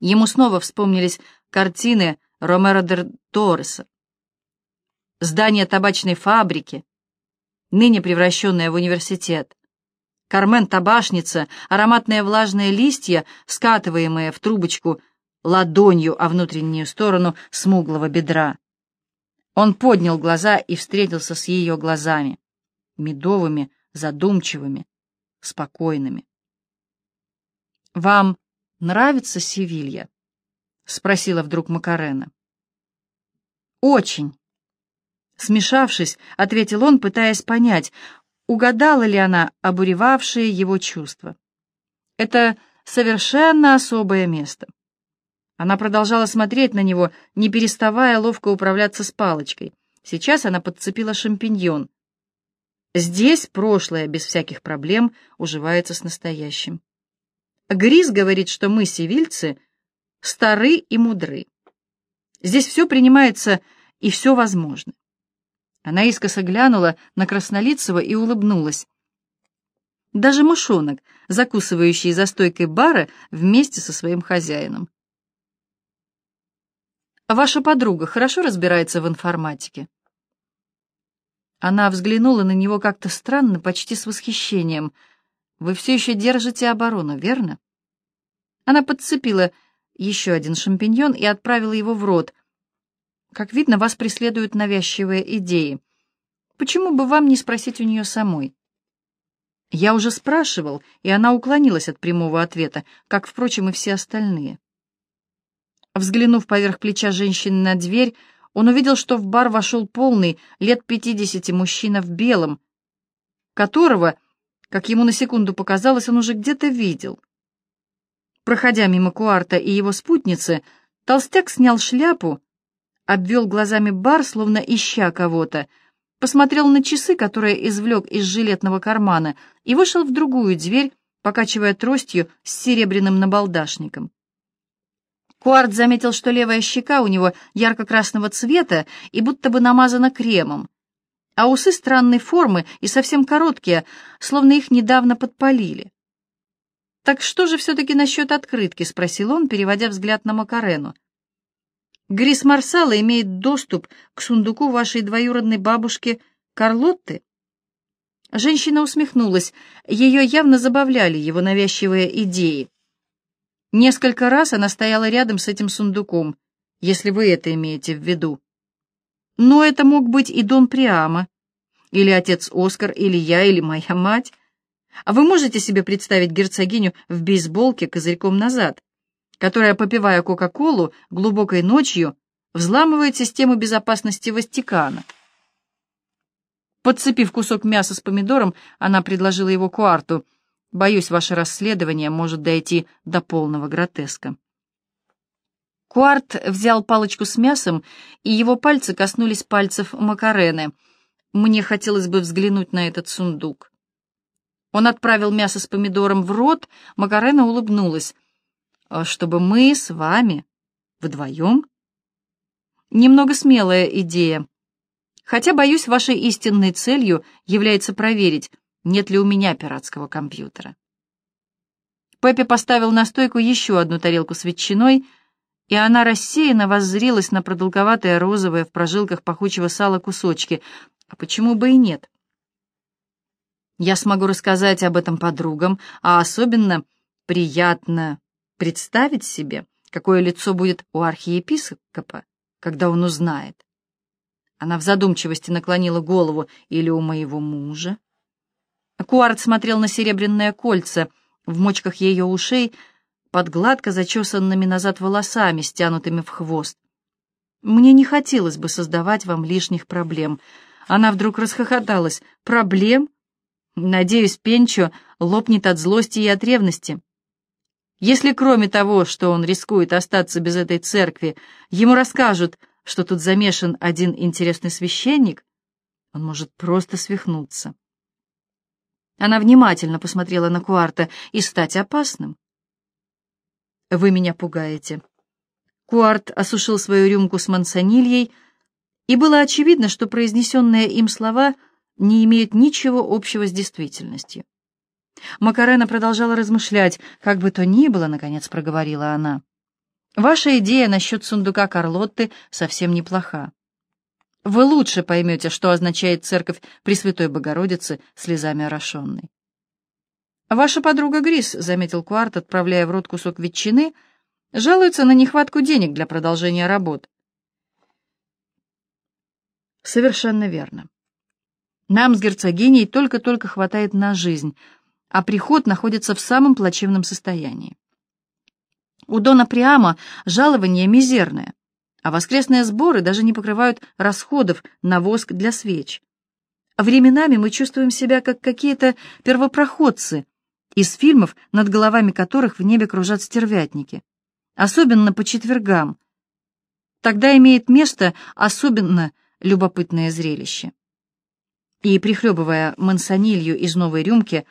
Ему снова вспомнились картины Ромеро де Торреса. Здание табачной фабрики, ныне превращенное в университет. Кармен табашница, ароматные влажные листья, скатываемые в трубочку ладонью о внутреннюю сторону смуглого бедра. Он поднял глаза и встретился с ее глазами, медовыми, задумчивыми, спокойными. «Вам нравится Севилья?» — спросила вдруг Макарена. «Очень». Смешавшись, ответил он, пытаясь понять, угадала ли она обуревавшие его чувства. «Это совершенно особое место». Она продолжала смотреть на него, не переставая ловко управляться с палочкой. Сейчас она подцепила шампиньон. Здесь прошлое без всяких проблем уживается с настоящим. Грис говорит, что мы, севильцы, стары и мудры. Здесь все принимается и все возможно. Она искоса глянула на Краснолицего и улыбнулась. Даже мышонок, закусывающий за стойкой бара вместе со своим хозяином. «Ваша подруга хорошо разбирается в информатике?» Она взглянула на него как-то странно, почти с восхищением — вы все еще держите оборону, верно? Она подцепила еще один шампиньон и отправила его в рот. Как видно, вас преследуют навязчивые идеи. Почему бы вам не спросить у нее самой? Я уже спрашивал, и она уклонилась от прямого ответа, как, впрочем, и все остальные. Взглянув поверх плеча женщины на дверь, он увидел, что в бар вошел полный, лет пятидесяти мужчина в белом, которого как ему на секунду показалось, он уже где-то видел. Проходя мимо Куарта и его спутницы, толстяк снял шляпу, обвел глазами бар, словно ища кого-то, посмотрел на часы, которые извлек из жилетного кармана, и вышел в другую дверь, покачивая тростью с серебряным набалдашником. Куарт заметил, что левая щека у него ярко-красного цвета и будто бы намазана кремом а усы странной формы и совсем короткие, словно их недавно подпалили. «Так что же все-таки насчет открытки?» — спросил он, переводя взгляд на Макарену. «Грис Марсала имеет доступ к сундуку вашей двоюродной бабушки Карлотты?» Женщина усмехнулась. Ее явно забавляли его навязчивые идеи. Несколько раз она стояла рядом с этим сундуком, если вы это имеете в виду. Но это мог быть и Дон Приама, или отец Оскар, или я, или моя мать. А вы можете себе представить герцогиню в бейсболке козырьком назад, которая, попивая Кока-Колу глубокой ночью, взламывает систему безопасности Вастикана? Подцепив кусок мяса с помидором, она предложила его Куарту. «Боюсь, ваше расследование может дойти до полного гротеска». Куарт взял палочку с мясом, и его пальцы коснулись пальцев Макарены. Мне хотелось бы взглянуть на этот сундук. Он отправил мясо с помидором в рот, Макарена улыбнулась. «А «Чтобы мы с вами вдвоем?» Немного смелая идея. Хотя, боюсь, вашей истинной целью является проверить, нет ли у меня пиратского компьютера. Пеппи поставил на стойку еще одну тарелку с ветчиной — и она рассеянно воззрилась на продолговатое розовое в прожилках пахучего сала кусочки. А почему бы и нет? Я смогу рассказать об этом подругам, а особенно приятно представить себе, какое лицо будет у архиепископа, когда он узнает. Она в задумчивости наклонила голову. Или у моего мужа? Куарт смотрел на серебряное кольца в мочках ее ушей, под гладко зачесанными назад волосами, стянутыми в хвост. Мне не хотелось бы создавать вам лишних проблем. Она вдруг расхохоталась. Проблем? Надеюсь, Пенчо лопнет от злости и от ревности. Если кроме того, что он рискует остаться без этой церкви, ему расскажут, что тут замешан один интересный священник, он может просто свихнуться. Она внимательно посмотрела на Куарта и стать опасным. Вы меня пугаете. Куарт осушил свою рюмку с мансонильей, и было очевидно, что произнесенные им слова не имеют ничего общего с действительностью. Макарена продолжала размышлять, как бы то ни было, наконец проговорила она. Ваша идея насчет сундука Карлотты совсем неплоха. Вы лучше поймете, что означает церковь Пресвятой Богородицы слезами орошенной. Ваша подруга Грис, — заметил Куарт, отправляя в рот кусок ветчины, — жалуется на нехватку денег для продолжения работ. Совершенно верно. Нам с герцогиней только-только хватает на жизнь, а приход находится в самом плачевном состоянии. У Дона Приама жалование мизерное, а воскресные сборы даже не покрывают расходов на воск для свеч. Временами мы чувствуем себя как какие-то первопроходцы из фильмов, над головами которых в небе кружат стервятники, особенно по четвергам. Тогда имеет место особенно любопытное зрелище. И, прихлебывая мансонилью из новой рюмки,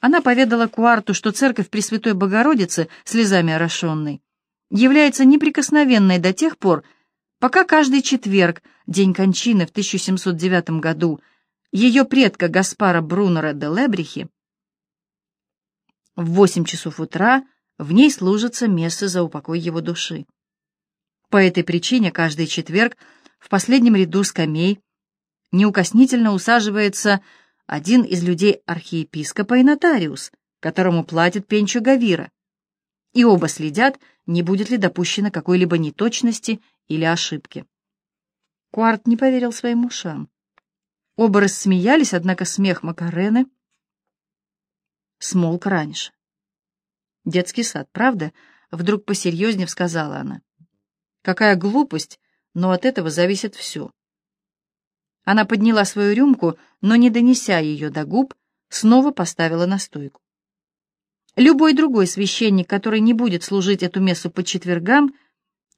она поведала Куарту, что церковь Пресвятой Богородицы, слезами орошенной, является неприкосновенной до тех пор, пока каждый четверг, день кончины в 1709 году, ее предка Гаспара Брунера де Лебрихи, в восемь часов утра в ней служится место за упокой его души. По этой причине каждый четверг в последнем ряду скамей неукоснительно усаживается один из людей архиепископа и нотариус, которому платит Пенчо Гавира, и оба следят, не будет ли допущено какой-либо неточности или ошибки. Куарт не поверил своим ушам. Оба рассмеялись, однако смех Макарены смолк раньше. «Детский сад, правда?» — вдруг посерьезнее сказала она. «Какая глупость, но от этого зависит все. Она подняла свою рюмку, но, не донеся ее до губ, снова поставила на стойку. Любой другой священник, который не будет служить эту мессу по четвергам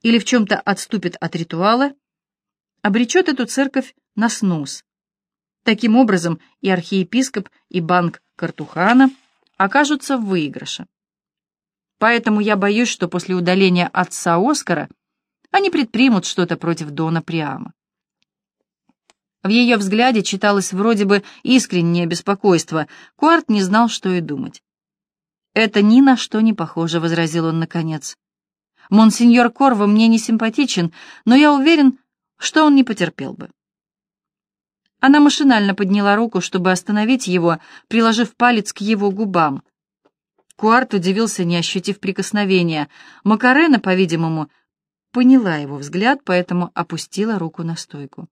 или в чем-то отступит от ритуала, обречет эту церковь на снос. Таким образом, и архиепископ, и банк Картухана окажутся в выигрыше. Поэтому я боюсь, что после удаления отца Оскара они предпримут что-то против Дона Приама. В ее взгляде читалось вроде бы искреннее беспокойство. Куарт не знал, что и думать. «Это ни на что не похоже», — возразил он наконец. «Монсеньор Корво мне не симпатичен, но я уверен, что он не потерпел бы». Она машинально подняла руку, чтобы остановить его, приложив палец к его губам. Куарт удивился, не ощутив прикосновения. Макарена, по-видимому, поняла его взгляд, поэтому опустила руку на стойку.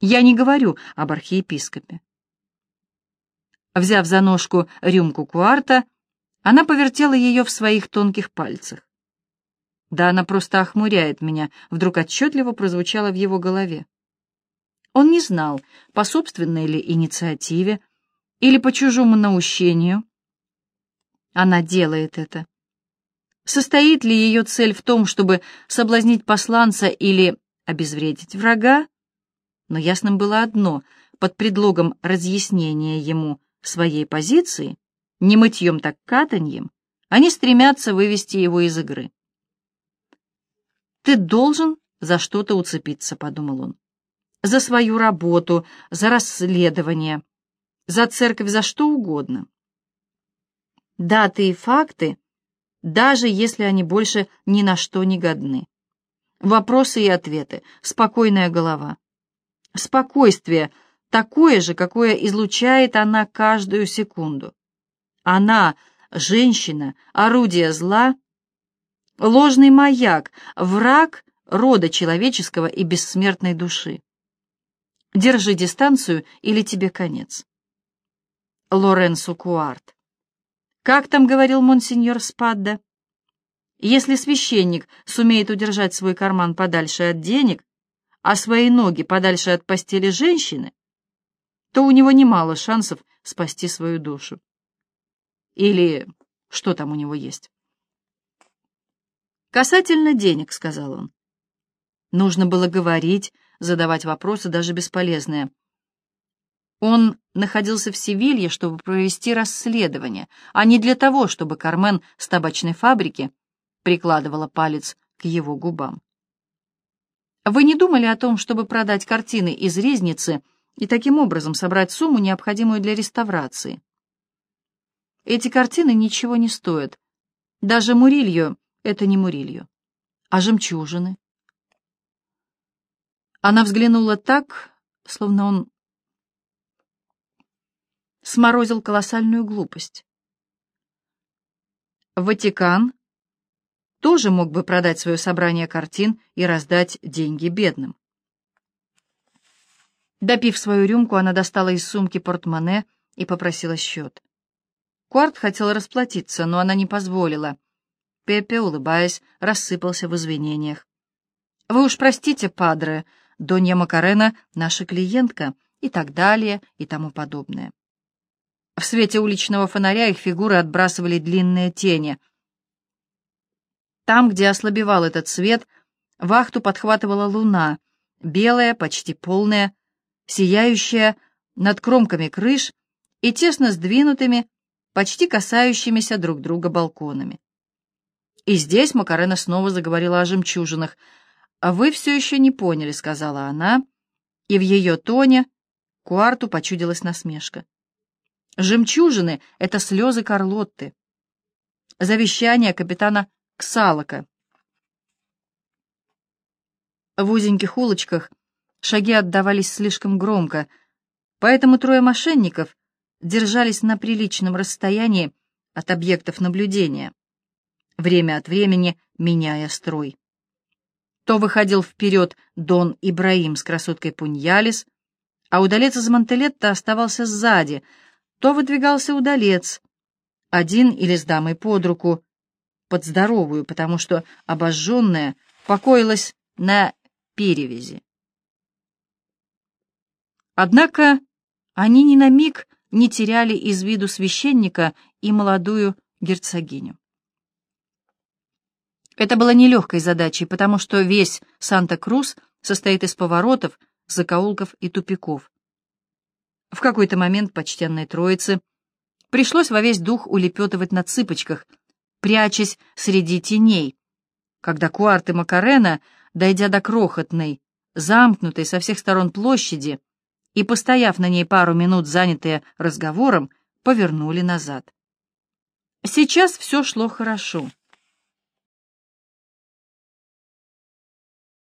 Я не говорю об архиепископе. Взяв за ножку рюмку куарта, она повертела ее в своих тонких пальцах. Да она просто охмуряет меня, вдруг отчетливо прозвучало в его голове. Он не знал, по собственной ли инициативе или по чужому наущению. Она делает это. Состоит ли ее цель в том, чтобы соблазнить посланца или обезвредить врага? но ясным было одно — под предлогом разъяснения ему своей позиции, не мытьем так катаньем, они стремятся вывести его из игры. «Ты должен за что-то уцепиться», — подумал он. «За свою работу, за расследование, за церковь, за что угодно. Даты и факты, даже если они больше ни на что не годны. Вопросы и ответы, спокойная голова спокойствие, такое же, какое излучает она каждую секунду. Она, женщина, орудие зла, ложный маяк, враг рода человеческого и бессмертной души. Держи дистанцию, или тебе конец. Лоренсо Куарт. Как там говорил монсеньор Спадда? Если священник сумеет удержать свой карман подальше от денег, а свои ноги подальше от постели женщины, то у него немало шансов спасти свою душу. Или что там у него есть. «Касательно денег», — сказал он. Нужно было говорить, задавать вопросы, даже бесполезные. Он находился в Севилье, чтобы провести расследование, а не для того, чтобы Кармен с табачной фабрики прикладывала палец к его губам. Вы не думали о том, чтобы продать картины из резницы и таким образом собрать сумму, необходимую для реставрации? Эти картины ничего не стоят. Даже Мурильо — это не Мурильо. А жемчужины? Она взглянула так, словно он сморозил колоссальную глупость. Ватикан тоже мог бы продать свое собрание картин и раздать деньги бедным. Допив свою рюмку, она достала из сумки портмоне и попросила счет. Куарт хотел расплатиться, но она не позволила. Пепе, улыбаясь, рассыпался в извинениях. «Вы уж простите, падре, Донья Макарена — наша клиентка» и так далее и тому подобное. В свете уличного фонаря их фигуры отбрасывали длинные тени. Там, где ослабевал этот свет, вахту подхватывала луна, белая, почти полная, сияющая над кромками крыш и тесно сдвинутыми, почти касающимися друг друга балконами. И здесь Макарена снова заговорила о жемчужинах. «А вы все еще не поняли», — сказала она, и в ее тоне Куарту почудилась насмешка. «Жемчужины — это слезы Карлотты. Завещание капитана Ксалока». В узеньких улочках шаги отдавались слишком громко, поэтому трое мошенников держались на приличном расстоянии от объектов наблюдения время от времени меняя строй. То выходил вперед Дон Ибраим с красоткой Пуньялис, а удалец из Монтелетта оставался сзади, то выдвигался удалец, один или с дамой под руку, под здоровую, потому что обожженная покоилась на перевязи. Однако они ни на миг не теряли из виду священника и молодую герцогиню. Это было нелегкой задачей, потому что весь Санта-Крус состоит из поворотов, закоулков и тупиков. В какой-то момент почтенной троице пришлось во весь дух улепетывать на цыпочках, прячась среди теней, когда Куарт и Макарена, дойдя до крохотной, замкнутой со всех сторон площади и, постояв на ней пару минут, занятые разговором, повернули назад. Сейчас все шло хорошо.